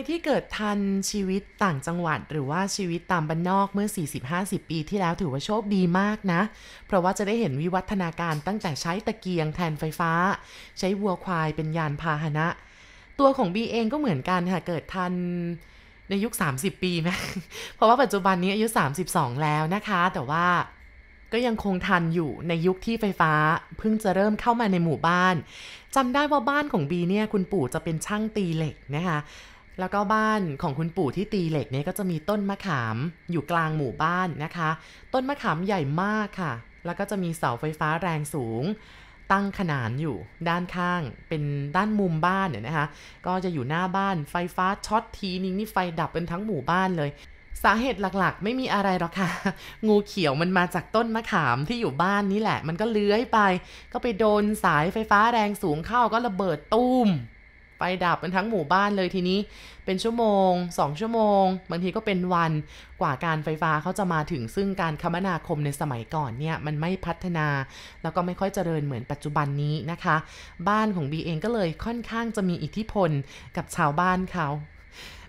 รที่เกิดทันชีวิตต่างจังหวัด หรือว่าชีวิตตามบ้านนอกเมื่อ 40-50 ปีที่แล้วถือว่าโชคดีมากนะ เพราะว่าจะได้เห็นวิวัฒนาการตั้งแต่ใช้ตะเกียงแทนไฟฟ้า ใช้วัวควายเป็นยานพาหนะ ตัวของบีเองก็เหมือนกันค่ะ เกิดทันในยุค 30 ปีไหมเพราะว่าปัจจุบันนี้อายุ 32 แล้วนะคะ แต่ว่าก็ยังคงทันอยู่ในยุคที่ไฟฟ้า เพิ่งจะเริ่มเข้ามาในหมู่บ้านจำได้ว่าบ้านของบีเนี่ยคุณปู่จะเป็นช่างตีเหล็กนะคะ แล้วก็บ้านของคุณปู่ที่ตีเหล็กเนี่ยก็จะมีต้นมะขามอยู่กลางหมู่บ้านนะคะ ต้นมะขามใหญ่มากค่ะ แล้วก็จะมีเสาไฟฟ้าแรงสูง ตั้งขนานอยู่ด้านข้างเป็นด้านมุมบ้านเนี่ยนะคะ ก็จะอยู่หน้าบ้านไฟฟ้าช็อตทีนึงนี่ไฟดับเป็นทั้งหมู่บ้านเลย สาเหตุหลักๆ ไม่มีอะไรหรอกค่ะ งูเขียวมันมาจากต้นมะขามที่อยู่บ้านนี่แหละ มันก็เลื้อยไป ก็ไปโดนสายไฟฟ้าแรงสูงเข้าก็ระเบิดตุ้ม ไฟดับเป็นทั้งหมู่บ้านเลยทีนี้เป็นชั่วโมงสองชั่วโมง บางทีก็เป็นวันกว่าการไฟฟ้าเขาจะมาถึงซึ่งการคมนาคมในสมัยก่อนเนี่ยมันไม่พัฒนา แล้วก็ไม่ค่อยเจริญเหมือนปัจจุบันนี้นะคะ บ้านของบีเองก็เลยค่อนข้างจะมีอิทธิพลกับชาวบ้านเขา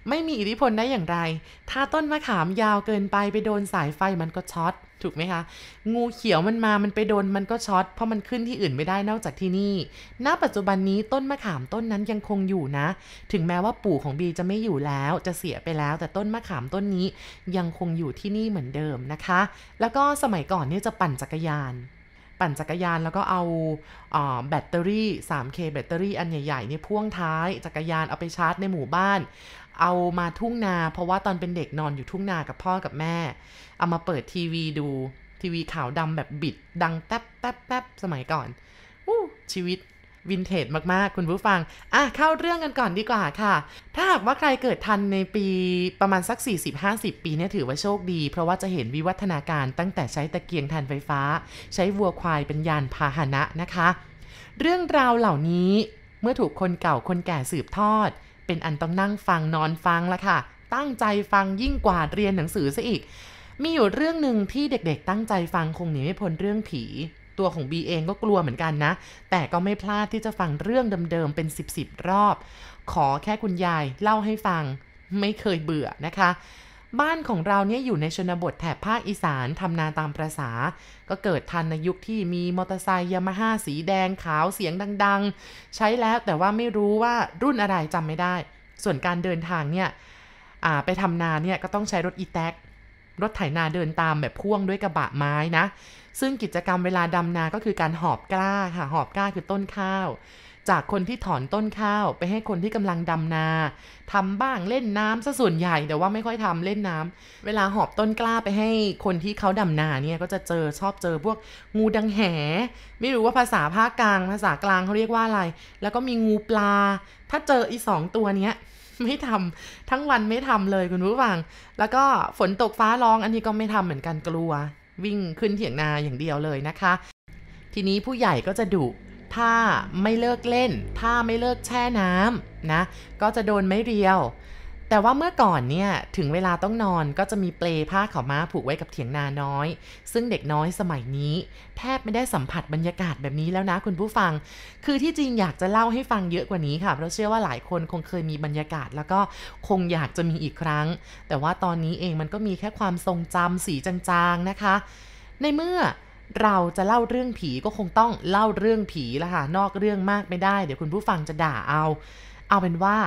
ไม่มีอิทธิพลได้อย่างไร ถ้าต้นมะขามยาวเกินไปไปโดนสายไฟมันก็ช็อตถูกไหมคะ งูเขียวมันมามันไปโดนมันก็ช็อตเพราะมันขึ้นที่อื่นไม่ได้นอกจากที่นี่ณปัจจุบันนี้ต้นมะขามต้นนั้นยังคงอยู่นะ ถึงแม้ว่าปู่ของบีจะไม่อยู่แล้วจะเสียไปแล้ว แต่ต้นมะขามต้นนี้ยังคงอยู่ที่นี่เหมือนเดิมนะคะ แล้วก็สมัยก่อนเนี่ยจะปั่นจักรยาน ปั่นจักรยานแล้วก็เอาอแบตเตอรี่ 3K แบตเตอรี่อันใหญ่ๆเนี่ยพ่วงท้ายจักรยานเอาไปชาร์จในหมู่บ้าน เอามาทุ่งนา เพราะว่าตอนเป็นเด็กนอนอยู่ทุ่งนากับพ่อกับแม่ เอามาเปิดทีวีดูทีวีขาวดำแบบบิด ดังแต๊บแต๊บแต๊บสมัยก่อนอู้ชีวิตวินเทจมาก ๆ คุณผู้ฟัง อะ เข้าเรื่องกันก่อนดีกว่าค่ะ ถ้าหากว่าใครเกิดทันในปีประมาณสัก 40-50 ปีเนี่ยถือว่าโชคดี เพราะว่าจะเห็นวิวัฒนาการตั้งแต่ใช้ตะเกียงแทนไฟฟ้า ใช้วัวควายเป็นยานพาหนะนะคะ เรื่องราวเหล่านี้เมื่อถูกคนเก่าคนแก่สืบทอด เป็นอันต้องนั่งฟังนอนฟังละค่ะ ตั้งใจฟังยิ่งกว่าเรียนหนังสือซะอีก มีอยู่เรื่องหนึ่งที่เด็กๆ ตั้งใจฟังคงหนีไม่พ้นเรื่องผี ตัวของบีเองก็กลัวเหมือนกันนะ แต่ก็ไม่พลาดที่จะฟังเรื่องเดิมๆเป็น 10บๆรอบ ขอแค่คุณยายเล่าให้ฟัง ไม่เคยเบื่อนะคะ บ้านของเราเนี่ยอยู่ในชนบทแถบภาคอีสานทำนาตามประษา ก็เกิดทันในยุคที่มีมอเตอร์ไซค์ยามาฮ่าสีแดงขาวเสียงดัง ๆ ใช้แล้วแต่ว่าไม่รู้ว่ารุ่นอะไรจำไม่ได้ ส่วนการเดินทางเนี่ยไปทำนาเนี่ยก็ต้องใช้รถอีแท็กรถไถนาเดินตามแบบพ่วงด้วยกระบะไม้นะ ซึ่งกิจกรรมเวลาดำนาก็คือการหอบกล้าค่ะ หอบกล้าคือต้นข้าว จากคนที่ถอนต้นข้าวไปให้คนที่กำลังดำนาทำบ้างเล่นน้ำซะส่วนใหญ่แต่ว่าไม่ค่อยทำเล่นน้ำเวลาหอบต้นกล้าไปให้คนที่เขาดำนาเนี่ยก็จะเจอชอบเจอพวกงูดังแห ไม่รู้ว่าภาษาภาคกลาง ภาษากลางเขาเรียกว่าอะไร แล้วก็มีงูปลา ถ้าเจออีสองตัวเนี้ยไม่ทำทั้งวันไม่ทำเลยคุณผู้ฟัง แล้วก็ฝนตกฟ้าร้องอันนี้ก็ไม่ทำเหมือนกันกลัว วิ่งขึ้นเถียงนาอย่างเดียวเลยนะคะ ทีนี้ผู้ใหญ่ก็จะดุ ถ้าไม่เลิกเล่น ถ้าไม่เลิกแช่น้ำนะ ก็จะโดนไม่เรียว แต่ว่าเมื่อก่อนเนี่ย ถึงเวลาต้องนอนก็จะมีเปลผ้าขาวม้าผูกไว้กับเถียงนาน้อย ซึ่งเด็กน้อยสมัยนี้ แทบไม่ได้สัมผัสบรรยากาศแบบนี้แล้วนะคุณผู้ฟัง คือที่จริงอยากจะเล่าให้ฟังเยอะกว่านี้ค่ะ เพราะเชื่อว่าหลายคนคงเคยมีบรรยากาศ แล้วก็คงอยากจะมีอีกครั้ง แต่ว่าตอนนี้เองมันก็มีแค่ความทรงจำสีจางๆนะคะ ในเมื่อ เราจะเล่าเรื่องผีก็คงต้องเล่าเรื่องผีละค่ะ นอกเรื่องมากไม่ได้ เดี๋ยวคุณผู้ฟังจะด่าเอา เอาเป็นว่า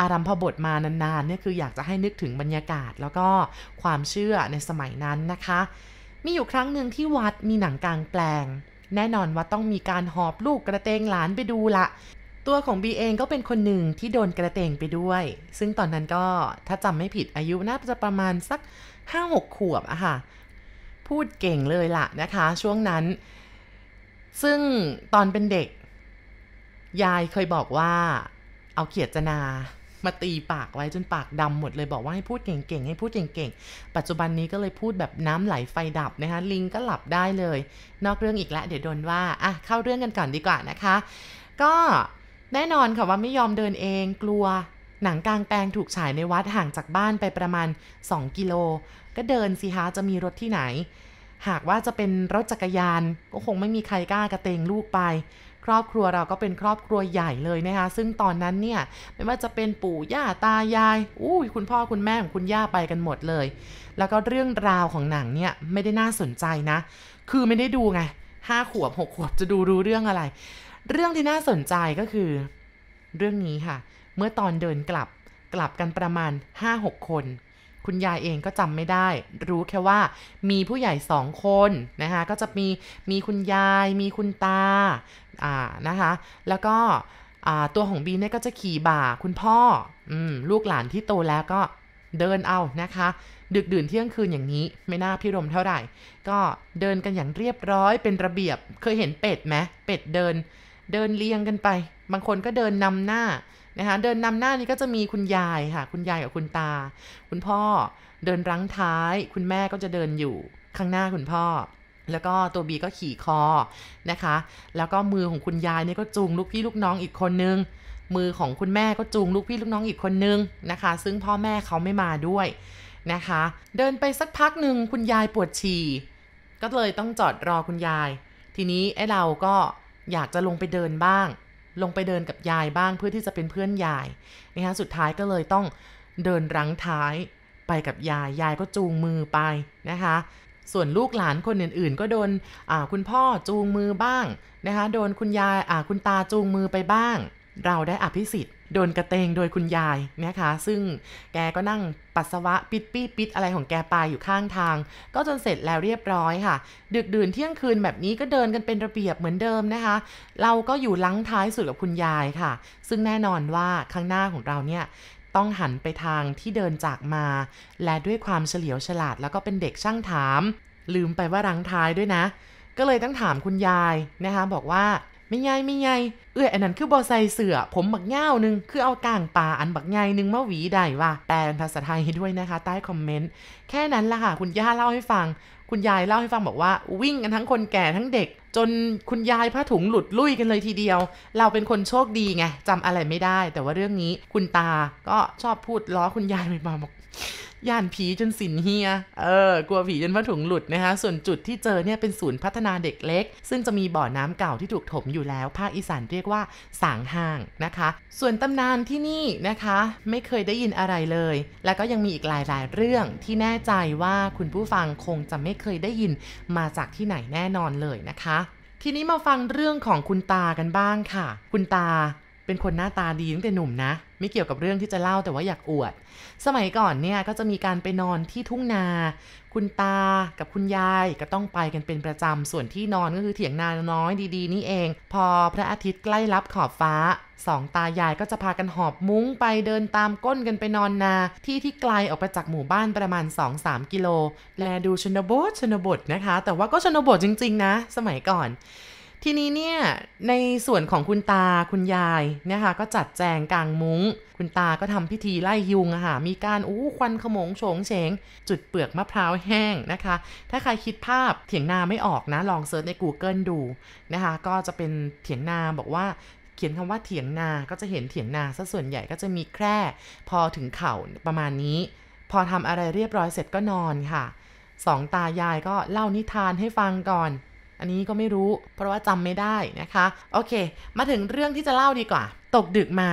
อารัมพบทมานานๆเนี่ยคืออยากจะให้นึกถึงบรรยากาศแล้วก็ความเชื่อในสมัยนั้นนะคะ มีอยู่ครั้งหนึ่งที่วัดมีหนังกลางแปลง แน่นอนว่าต้องมีการหอบลูกกระเตงหลานไปดูละตัวของบีเองก็เป็นคนหนึ่งที่โดนกระเตงไปด้วย ซึ่งตอนนั้นก็ถ้าจำไม่ผิดอายุน่าจะประมาณสัก 5-6 ขวบอะค่ะ พูดเก่งเลยล่ะนะคะ ช่วงนั้น ซึ่งตอนเป็นเด็ก ยายเคยบอกว่า เอาเขียดจนามาตีปากไว้จนปากดำหมดเลยบอกว่าให้พูดเก่งๆให้พูดเก่งๆ ปัจจุบันนี้ก็เลยพูดแบบน้ำไหลไฟดับนะคะลิงก็หลับได้เลย นอกเรื่องอีกแล้วเดี๋ยวโดนว่าอะเข้าเรื่องกันก่อนดีกว่านะคะ ก็แน่นอนค่ะว่าไม่ยอมเดินเองกลัว หนังกลางแปลงถูกฉายในวัดห่างจากบ้านไปประมาณ 2 กิโล ก็เดินสิคะจะมีรถที่ไหน หากว่าจะเป็นรถจักรยานก็คงไม่มีใครกล้ากระเตงลูกไป ครอบครัวเราก็เป็นครอบครัวใหญ่เลยนะคะซึ่งตอนนั้นเนี่ยไม่ว่าจะเป็นปู่ย่าตายายอู้ยคุณพ่อคุณแม่ของคุณย่าไปกันหมดเลย แล้วก็เรื่องราวของหนังเนี่ยไม่ได้น่าสนใจนะ คือไม่ได้ดูไงห้าขวบหกขวบจะดูรู้เรื่องอะไร เรื่องที่น่าสนใจก็คือ เรื่องนี้ค่ะ เมื่อตอนเดินกลับกลับกันประมาณ 5-6 คน คุณยายเองก็จำไม่ได้ รู้แค่ว่ามีผู้ใหญ่สองคนนะคะก็จะมีมีคุณยายมีคุณตาอ่านะคะแล้วก็ตัวของบีเนี่ยก็จะขี่บ่าคุณพ่ออลูกหลานที่โตแล้วก็เดินเอานะคะ ดึกดื่นเที่ยงคืนอย่างนี้ไม่น่าพิรมเท่าไหร่ ก็เดินกันอย่างเรียบร้อยเป็นระเบียบเคยเห็นเป็ดไหมเป็ดเดิน เดินเรียงกันไป บางคนก็เดินนำหน้า นะคะเดินนำหน้านี้ก็จะมีคุณยายค่ะ คุณยายกับคุณตา คุณพ่อเดินรั้งท้าย คุณแม่ก็จะเดินอยู่ข้างหน้าคุณพ่อ แล้วก็ตัวบีก็ขี่คอนะคะ แล้วก็มือของคุณยายนี่ก็จูงลูกพี่ลูกน้องอีกคนนึง มือของคุณแม่ก็จูงลูกพี่ลูกน้องอีกคนนึงนะคะ ซึ่งพ่อแม่เขาไม่มาด้วยนะคะ เดินไปสักพักหนึ่งคุณยายปวดฉี่ก็เลยต้องจอดรอคุณยาย ทีนี้ไอ้เราก็อยากจะลงไปเดินบ้าง ลงไปเดินกับยายบ้างเพื่อที่จะเป็นเพื่อนยายนะคะสุดท้ายก็เลยต้องเดินรังท้ายไปกับยายยายก็จูงมือไปนะคะ ส่วนลูกหลานคนอื่นๆ ก็โดนคุณพ่อจูงมือบ้างนะคะโดนคุณยายคุณตาจูงมือไปบ้าง เราได้อภิสิทธิ์ โดนกระเตงโดยคุณยายนะคะ ซึ่งแกก็นั่งปัสสาวะปิดปี้ปิดอะไรของแกไปอยู่ข้างทาง ก็จนเสร็จแล้วเรียบร้อยค่ะ ดึกดื่นเที่ยงคืนแบบนี้ก็เดินกันเป็นระเบียบเหมือนเดิมนะคะ เราก็อยู่ลังท้ายสุดกับคุณยายค่ะ ซึ่งแน่นอนว่าข้างหน้าของเราเนี่ยต้องหันไปทางที่เดินจากมา และด้วยความเฉลียวฉลาดแล้วก็เป็นเด็กช่างถาม ลืมไปว่ารังท้ายด้วยนะ ก็เลยต้องถามคุณยายนะคะ บอกว่า ไม่ไงไม่ไงเอื้ออันนั้นคือบอไซเสือผมบักเง่านึงคือเอากางปลาอันบักไงนึงมาหวีได้ว่ะแปลเป็นภาษาไทยให้ด้วยนะคะ ใต้คอมเมนต์แค่นั้นละค่ะคุณย่าเล่าให้ฟัง คุณยายเล่าให้ฟังบอกว่า วิ่งกันทั้งคนแก่ทั้งเด็ก จนคุณยายผ้าถุงหลุดลุ่ยกันเลยทีเดียว เราเป็นคนโชคดีไงจำอะไรไม่ได้ แต่ว่าเรื่องนี้คุณตาก็ชอบพูดล้อคุณยายไปมาบอก ย่านผีจนสินเฮีย เออ กลัวผีจนผ้าถุงหลุดนะคะ ส่วนจุดที่เจอเนี่ยเป็นศูนย์พัฒนาเด็กเล็ก ซึ่งจะมีบ่อน้ำเก่าที่ถูกถมอยู่แล้ว ภาคอีสานเรียกว่าสางห้างนะคะ ส่วนตำนานที่นี่นะคะ ไม่เคยได้ยินอะไรเลย แล้วก็ยังมีอีกหลายๆ เรื่องที่แน่ใจว่าคุณผู้ฟังคงจะไม่เคยได้ยินมาจากที่ไหนแน่นอนเลยนะคะ ทีนี้มาฟังเรื่องของคุณตากันบ้างค่ะ คุณตา เป็นคนหน้าตาดีตั้งแต่หนุ่มนะ ไม่เกี่ยวกับเรื่องที่จะเล่าแต่ว่าอยากอวด สมัยก่อนเนี่ยก็จะมีการไปนอนที่ทุ่งนา คุณตากับคุณยายก็ต้องไปกันเป็นประจำส่วนที่นอนก็คือเถียงนาน้อยดีๆ นี่เอง พอพระอาทิตย์ใกล้รับขอบฟ้าสองตายายก็จะพากันหอบมุ้งไปเดินตามก้นกันไปนอนนา ที่ที่ไกลออกไปจากหมู่บ้านประมาณ 2-3 กิโล แลดูชนบทชนบทนะคะ แต่ว่าก็ชนบทจริง ๆ นะ สมัยก่อน ทีนี้เนี่ยในส่วนของคุณตาคุณยายนะคะก็จัดแจงกลางมุง้ง คุณตาก็ทำพิธีไล่ยุงอะค่ะมีการอู้ควันขมงโฉงเฉง จุดเปลือกมะพร้าวแห้งนะคะ ถ้าใครคิดภาพเถียงนาไม่ออกนะ ลองเซิร์ชใน Google ดูนะคะ ก็จะเป็นเถียงนาบอกว่าเขียนคำว่าเถียงนาก็จะเห็นเถียงนาซะส่วนใหญ่ก็จะมีแคร่พอถึงเข่าประมาณนี้ พอทำอะไรเรียบร้อยเสร็จก็นอนค่ะสองตายายก็เล่านิทานให้ฟังก่อน อันนี้ก็ไม่รู้ เพราะว่าจำไม่ได้นะคะ โอเค มาถึงเรื่องที่จะเล่าดีกว่า ตกดึกมา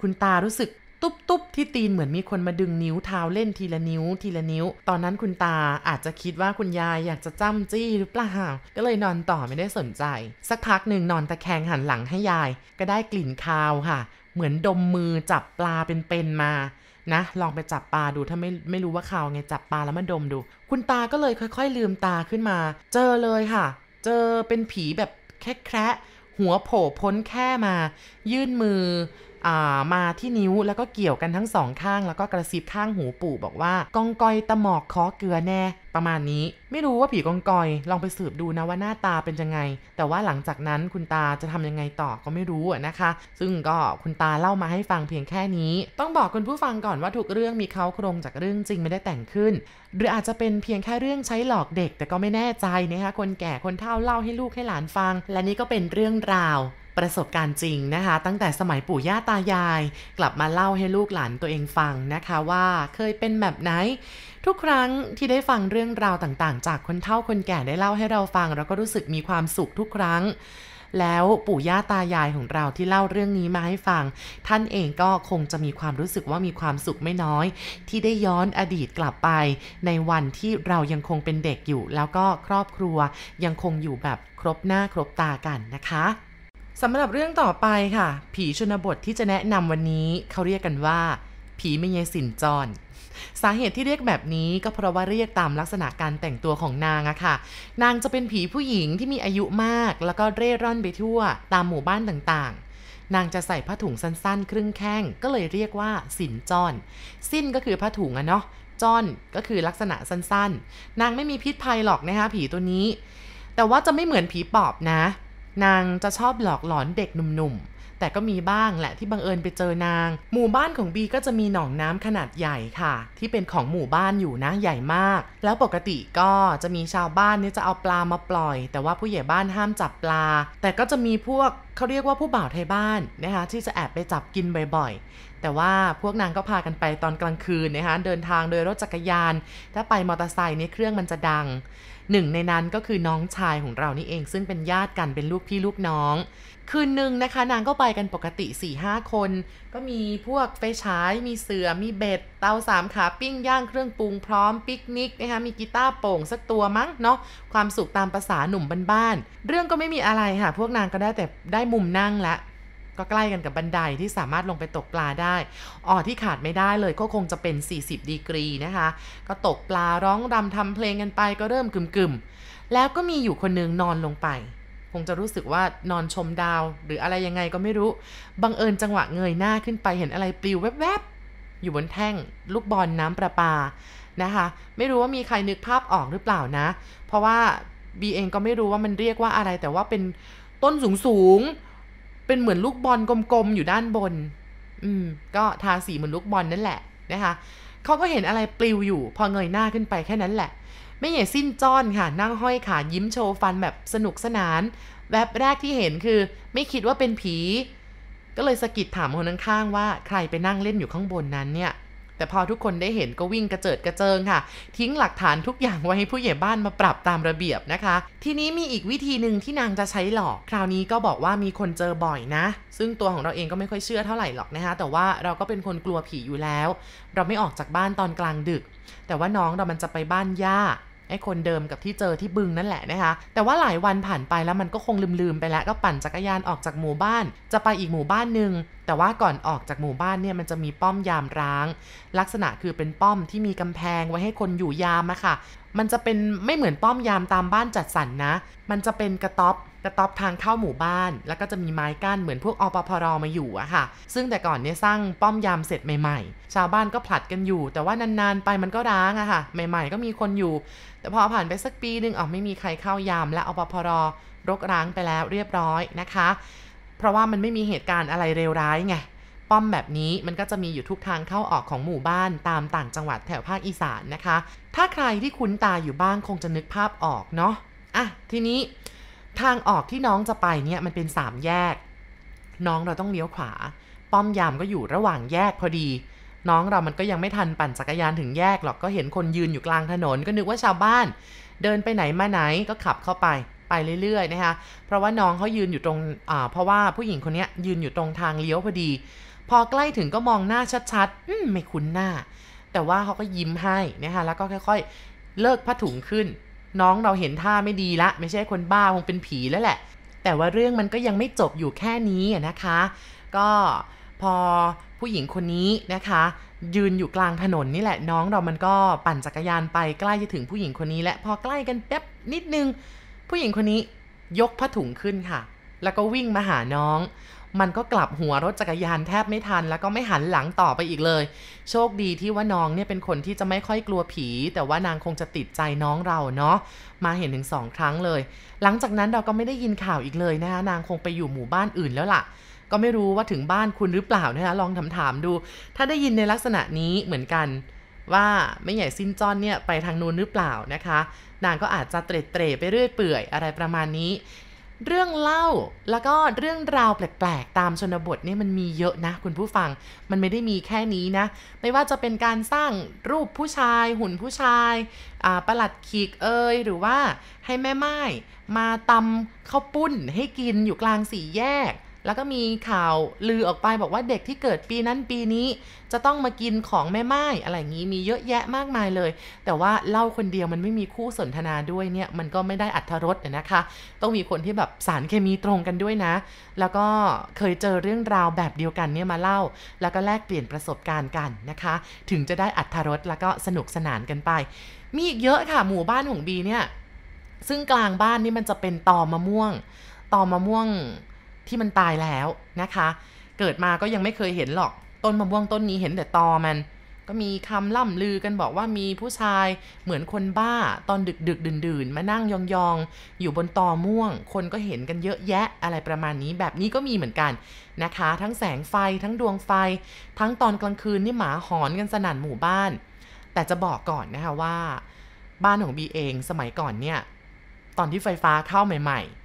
คุณตารู้สึกตุ๊บตุบที่ตีนเหมือนมีคนมาดึงนิ้วเท้าเล่นทีละนิ้ว ทีละนิ้ว ตอนนั้นคุณตาอาจจะคิดว่าคุณยายอยากจะจ้ำจี้หรือเปล่า ก็เลยนอนต่อไม่ได้สนใจ สักพักหนึ่งนอนตะแคงหันหลังให้ยาย ก็ได้กลิ่นคาวค่ะ เหมือนดมมือจับปลาเป็นๆมานะลองไปจับปลาดูถ้าไม่ไม่รู้ว่าข่าวไงจับปลาแล้วมาดมดู คุณตาก็เลยค่อย ๆ ลืมตาขึ้นมา เจอเลยค่ะ เจอเป็นผีแบบแค่แคระหัวโผล่พ้นแค่มา ยื่นมือ มาที่นิ้วแล้วก็เกี่ยวกันทั้งสองข้าง แล้วก็กระซิบข้างหูปู่บอกว่ากองกอยตะหมอกคอเกลือแน่ประมาณนี้ ไม่รู้ว่าผีกองกอย ลองไปสืบดูนะว่าหน้าตาเป็นยังไง แต่ว่าหลังจากนั้นคุณตาจะทำยังไงต่อก็ไม่รู้นะคะ ซึ่งก็คุณตาเล่ามาให้ฟังเพียงแค่นี้ ต้องบอกคุณผู้ฟังก่อนว่าทุกเรื่องมีเขาโครงจากเรื่องจริงไม่ได้แต่งขึ้น หรืออาจจะเป็นเพียงแค่เรื่องใช้หลอกเด็ก แต่ก็ไม่แน่ใจนะคะคนแก่คนเฒ่าเล่าให้ลูกให้หลานฟัง และนี่ก็เป็นเรื่องราว ประสบการณ์จริงนะคะ ตั้งแต่สมัยปู่ย่าตายาย กลับมาเล่าให้ลูกหลานตัวเองฟังนะคะว่าเคยเป็นแบบไหน ทุกครั้งที่ได้ฟังเรื่องราวต่างๆ จากคนเฒ่าคนแก่ได้เล่าให้เราฟัง เราก็รู้สึกมีความสุขทุกครั้ง แล้วปู่ย่าตายายของเราที่เล่าเรื่องนี้มาให้ฟัง ท่านเองก็คงจะมีความรู้สึกว่ามีความสุขไม่น้อย ที่ได้ย้อนอดีตกลับไป ในวันที่เรายังคงเป็นเด็กอยู่ แล้วก็ครอบครัวยังคงอยู่แบบครบหน้าครบตากันนะคะ สำหรับเรื่องต่อไปค่ะ ผีชนบทที่จะแนะนำวันนี้เขาเรียกกันว่า ผีไม่ยสินจรสาเหตุที่เรียกแบบนี้ก็เพราะว่าเรียกตามลักษณะการแต่งตัวของนางอะค่ะ นางจะเป็นผีผู้หญิงที่มีอายุมาก แล้วก็เร่ร่อนไปทั่ว ตามหมู่บ้านต่างๆ นางจะใส่ผ้าถุงสั้นๆ ครึ่งแข้ง ก็เลยเรียกว่าสินจอนสิ้นก็คือผ้าถุงอะเนาะจอนก็คือลักษณะสั้นๆ นางไม่มีพิษภัยหรอกนะคะผีตัวนี้ แต่ว่าจะไม่เหมือนผีปอบนะ นางจะชอบหลอกหลอนเด็กหนุ่มๆ แต่ก็มีบ้างแหละที่บังเอิญไปเจอนาง หมู่บ้านของบีก็จะมีหนองน้ำขนาดใหญ่ค่ะ ที่เป็นของหมู่บ้านอยู่นะใหญ่มาก แล้วปกติก็จะมีชาวบ้านนี่จะเอาปลามาปล่อย แต่ว่าผู้ใหญ่บ้านห้ามจับปลา แต่ก็จะมีพวกเขาเรียกว่าผู้บ่าวไทยบ้านนะคะที่จะแอบไปจับกินบ่อยๆแต่ว่าพวกนางก็พากันไปตอนกลางคืนนะคะเดินทางโดยรถจักรยาน ถ้าไปมอเตอร์ไซค์นี่เครื่องมันจะดัง หนึ่งในนั้นก็คือน้องชายของเรานี่เอง ซึ่งเป็นญาติกันเป็นลูกพี่ลูกน้อง คืนหนึ่งนะคะ นางก็ไปกันปกติ4ี่ห้าคน ก็มีพวกไฟฉาย มีเสือ มีเบ็ด เตาสามขาปิ้งย่างเครื่องปรุงพร้อมปิกนิกนะคะ มีกีตาร์โป่งสักตัวมั้งเนาะ ความสุขตามภาษาหนุ่มบ้านๆ เรื่องก็ไม่มีอะไรค่ะ พวกนางก็ได้แต่ได้มุมนั่งละ ก็ใกล้กันกับบันไดที่สามารถลงไปตกปลาได้อ๋อที่ขาดไม่ได้เลยก็คงจะเป็น 40 ดีกรีนะคะ ก็ตกปลาร้องรำทำเพลงกันไปก็เริ่มกึ่มๆ แล้วก็มีอยู่คนนึงนอนลงไป คงจะรู้สึกว่านอนชมดาว หรืออะไรยังไงก็ไม่รู้ บังเอิญจังหวะเงยหน้าขึ้นไปเห็นอะไรปลิวแวบๆ อยู่บนแท่ง ลูกบอลน้ำประปานะคะ ไม่รู้ว่ามีใครนึกภาพออกหรือเปล่านะ เพราะว่าบีเองก็ไม่รู้ว่ามันเรียกว่าอะไรแต่ว่าเป็นต้นสูงๆ เป็นเหมือนลูกบอลกลมๆอยู่ด้านบน อืม ก็ทาสีเหมือนลูกบอลนั่นแหละนะคะเขาก็เห็นอะไรปลิวอยู่ พอเงยหน้าขึ้นไปแค่นั้นแหละ ไม่ใหญ่สิ้นจ้อนค่ะ นั่งห้อยขายิ้มโชว์ฟันแบบสนุกสนาน แวบแรกที่เห็นคือ ไม่คิดว่าเป็นผี ก็เลยสะกิดถามคนข้างๆว่า ใครไปนั่งเล่นอยู่ข้างบนนั้นเนี่ย แต่พอทุกคนได้เห็นก็วิ่งกระเจิดกระเจิงค่ะ ทิ้งหลักฐานทุกอย่างไว้ให้ผู้ใหญ่บ้านมาปรับตามระเบียบนะคะ ทีนี้มีอีกวิธีหนึ่งที่นางจะใช้หลอก คราวนี้ก็บอกว่ามีคนเจอบ่อยนะ ซึ่งตัวของเราเองก็ไม่ค่อยเชื่อเท่าไหร่หรอกนะคะ แต่ว่าเราก็เป็นคนกลัวผีอยู่แล้ว เราไม่ออกจากบ้านตอนกลางดึก แต่ว่าน้องเรามันจะไปบ้านย่า ไอ้คนเดิมกับที่เจอที่บึงนั่นแหละนะคะ แต่ว่าหลายวันผ่านไปแล้วมันก็คงลืมๆไปแล้วก็ปั่นจักรยานออกจากหมู่บ้าน จะไปอีกหมู่บ้านหนึ่งแต่ว่าก่อนออกจากหมู่บ้านเนี่ยมันจะมีป้อมยามร้าง ลักษณะคือเป็นป้อมที่มีกำแพงไว้ให้คนอยู่ยามอะค่ะ มันจะเป็นไม่เหมือนป้อมยามตามบ้านจัดสรรนนะ มันจะเป็นกระต๊อบ กระต๊อบทางเข้าหมู่บ้าน แล้วก็จะมีไม้กั้นเหมือนพวกอปพรมาอยู่อะค่ะ ซึ่งแต่ก่อนเนี่ยสร้างป้อมยามเสร็จใหม่ๆ ชาวบ้านก็ผลัดกันอยู่ แต่ว่านานๆไปมันก็ร้างอะค่ะ ใหม่ๆ ก็มีคนอยู่ แต่พอผ่านไปสักปีหนึ่งอ๋อไม่มีใครเข้ายามและอปพรรกร้างไปแล้วเรียบร้อยนะคะ เพราะว่ามันไม่มีเหตุการณ์อะไรเลวร้ายไงป้อมแบบนี้มันก็จะมีอยู่ทุกทางเข้าออกของหมู่บ้านตามต่างจังหวัดแถวภาคอีสานนะคะ ถ้าใครที่คุ้นตาอยู่บ้างคงจะนึกภาพออกเนาะอะทีนี้ ทางออกที่น้องจะไปเนี่ยมันเป็นสามแยก น้องเราต้องเลี้ยวขวา ป้อมยามก็อยู่ระหว่างแยกพอดี น้องเรามันก็ยังไม่ทันปั่นจักรยานถึงแยกหรอกก็เห็นคนยืนอยู่กลางถนน ก็นึกว่าชาวบ้าน เดินไปไหนมาไหนก็ขับเข้าไปไปเรื่อยๆนะคะเพราะว่าน้องเขายืนอยู่ตรงอ่าเพราะว่าผู้หญิงคนนี้ยืนอยู่ตรงทางเลี้ยวพอดี พอใกล้ถึงก็มองหน้าชัดๆอืมไม่คุ้นหน้า แต่ว่าเขาก็ยิ้มให้นะคะแล้วก็ค่อย ๆ เลิกผ้าถุงขึ้น น้องเราเห็นท่าไม่ดีละ ไม่ใช่คนบ้าคงเป็นผีแล้วแหละ แต่ว่าเรื่องมันก็ยังไม่จบอยู่แค่นี้นะคะ ก็พอผู้หญิงคนนี้นะคะ ยืนอยู่กลางถนนนี่แหละน้องเรามันก็ปั่นจักรยานไปใกล้จะถึงผู้หญิงคนนี้ และพอใกล้กันแป๊บนิดนึง ผู้หญิงคนนี้ยกผ้าถุงขึ้นค่ะ แล้วก็วิ่งมาหาน้อง มันก็กลับหัวรถจักรยานแทบไม่ทัน แล้วก็ไม่หันหลังต่อไปอีกเลย โชคดีที่ว่าน้องเนี่ยเป็นคนที่จะไม่ค่อยกลัวผี แต่ว่านางคงจะติดใจน้องเราเนาะมาเห็นถึงสองครั้งเลย หลังจากนั้นเราก็ไม่ได้ยินข่าวอีกเลยนะคะนางคงไปอยู่หมู่บ้านอื่นแล้วล่ะก็ไม่รู้ว่าถึงบ้านคุณหรือเปล่านะคะลองถามๆดู ถ้าได้ยินในลักษณะนี้เหมือนกัน ว่าไม่ใหญ่สิ้นจอนเนี่ยไปทางนู้นหรือเปล่านะคะ นางก็อาจจะเตร็ดเตร่ไปเรื่อยเปื่อยอะไรประมาณนี้ เรื่องเล่าแล้วก็เรื่องราวแปลกๆ ตามชนบทเนี่ยมันมีเยอะนะ คุณผู้ฟังมันไม่ได้มีแค่นี้นะ ไม่ว่าจะเป็นการสร้างรูปผู้ชายหุ่นผู้ชายประหลัดขีกเอยหรือว่าให้แม่ไม้มาตำข้าวปุ้นให้กินอยู่กลางสี่แยก แล้วก็มีข่าวลือออกไปบอกว่าเด็กที่เกิดปีนั้นปีนี้ จะต้องมากินของแม่ไม้อะไรอย่างนี้มีเยอะแยะมากมายเลย แต่ว่าเล่าคนเดียวมันไม่มีคู่สนทนาด้วยเนี่ยมันก็ไม่ได้อัธรสนะคะ ต้องมีคนที่แบบสารเคมีตรงกันด้วยนะ แล้วก็เคยเจอเรื่องราวแบบเดียวกันเนี่ยมาเล่า แล้วก็แลกเปลี่ยนประสบการณ์กันนะคะ ถึงจะได้อัธรสแล้วก็สนุกสนานกันไป มีอีกเยอะค่ะหมู่บ้านของบีเนี่ยซึ่งกลางบ้านนี่มันจะเป็นตอมะม่วงตอมะม่วง ที่มันตายแล้วนะคะ เกิดมาก็ยังไม่เคยเห็นหรอกต้นมะม่วงต้นนี้เห็นแต่ตอมัน ก็มีคำล่ำลือกันบอกว่ามีผู้ชายเหมือนคนบ้าตอนดึกดึกดื่นดื่นมานั่งยองๆอยู่บนตอม่วง คนก็เห็นกันเยอะแยะอะไรประมาณนี้แบบนี้ก็มีเหมือนกันนะคะ ทั้งแสงไฟทั้งดวงไฟ ทั้งตอนกลางคืนนี่หมาหอนกันสนั่นหมู่บ้าน แต่จะบอกก่อนนะคะว่า บ้านของบีเองสมัยก่อนเนี่ยตอนที่ไฟฟ้าเข้าใหม่ ๆ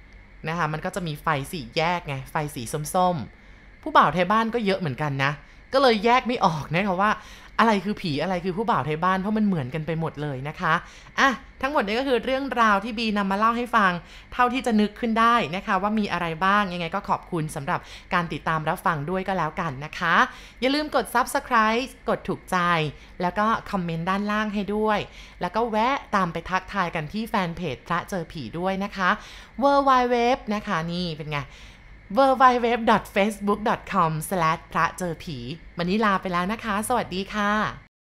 นะคะ มันก็จะมีไฟสีแยกไง ไฟสีส้มๆ ผู้บ่าวไทยบ้านก็เยอะเหมือนกันนะ ก็เลยแยกไม่ออกนะคะว่า อะไรคือผีอะไรคือผู้บ่าวไทยบ้านเพราะมันเหมือนกันไปหมดเลยนะคะอะทั้งหมดนี้ก็คือเรื่องราวที่บีนำมาเล่าให้ฟัง เท่าที่จะนึกขึ้นได้นะคะ ว่ามีอะไรบ้างยังไงก็ขอบคุณสำหรับการติดตามรับฟังด้วยก็แล้วกันนะคะ อย่าลืมกด subscribe กดถูกใจ แล้วก็คอมเมนต์ด้านล่างให้ด้วย แล้วก็แวะตามไปทักทายกันที่แฟนเพจพระเจอผีด้วยนะคะ w w w นะคะนี่เป็นไง w w w f a c e b o o k c o m พระเจอผี วันนี้ลาไปแล้วนะคะ สวัสดีค่ะ